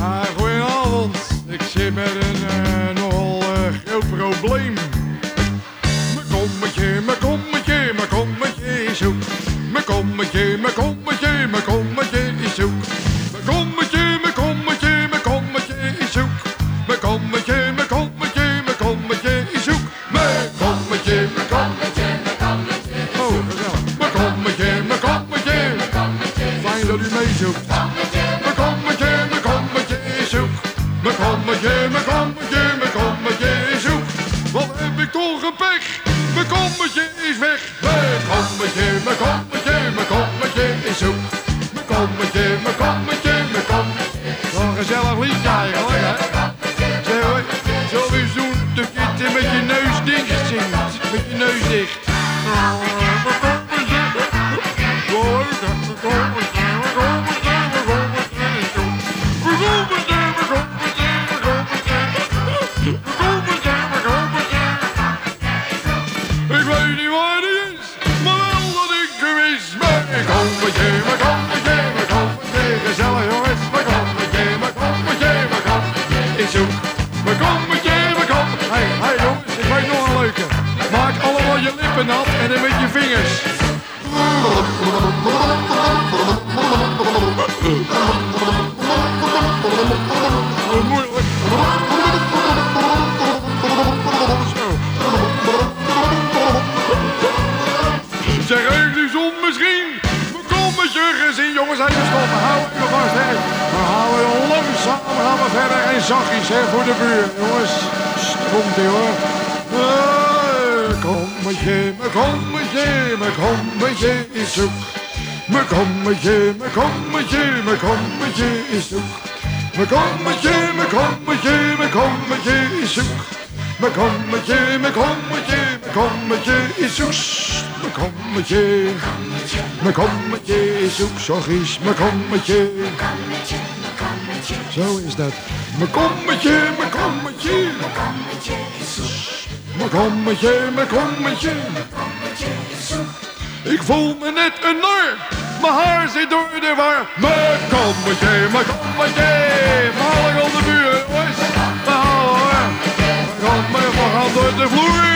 Ah, goedenavond. Ik zit met een eh, nogal eh, groot probleem. Mijn kommetje, mijn kommetje, mijn kommetje is zoek. Mijn kommetje, mijn kommetje, mijn kommetje is zoek. Mijn kommetje, mijn kommetje, mijn kommetje is zoek. Mijn kommetje, mijn kommetje, mijn kommetje is zoek. Mijn kommetje, mijn kommetje, mijn kommetje is zoek. Oh, gezellig. Mijn kommetje, mijn kommetje, mijn kommetje Fijn dat u meezoekt. Mijn kommetje, mijn kommetje, mijn kommetje is zoek. Wat heb ik toch een pech? Kommetje is weg. Mijn kommetje, mijn kommetje, mijn kommetje is zoek. Mijn kommetje, mijn kommetje, mijn kommetje. Wat een gezellig liedje eigenlijk, hè? Zullen we eens doen dat je met je neus dicht zingt? Met je neus dicht. Ik hem is. Mijn kommetje, mijn kommetje, mijn kommetje. Gezellig jongens, mijn kommetje, mijn kommetje, mijn kommetje. Ik zoek mijn kommetje, mijn kommetje. Hé, hey, hey jongens, ik weet nog een leuke. Maak allemaal je lippen nat en dan met je vingers. Jongens, even stoppen. Hou even vast, hè. We houden langzaam, gaan we verder en zachtjes, hè, voor de buurt. Jongens, komt ie, hoor. Kommetje, mijn kommetje, mijn kommetje is zoek. Mijn kommetje, mijn kommetje, mijn kommetje is zoek. Mijn kommetje, mijn kommetje, mijn kommetje is zoek. Mijn kommetje, mijn kommetje, mijn kommetje is zoek. Mijn kommetje, mijn kommetje zoek. Zachtjes, mijn kommetje. Zo is dat. Mijn kommetje, mijn kommetje. Mijn kommetje, mijn kommetje. Ik voel me net een nar. Mijn haar zit door de war. Mijn kommetje, mijn kommetje. Ik op de hoor. Mijn we gaan door de vloer.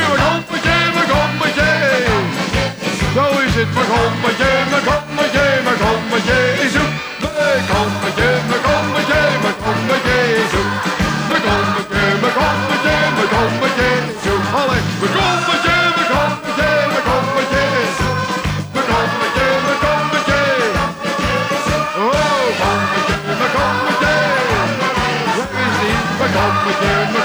me, carry me.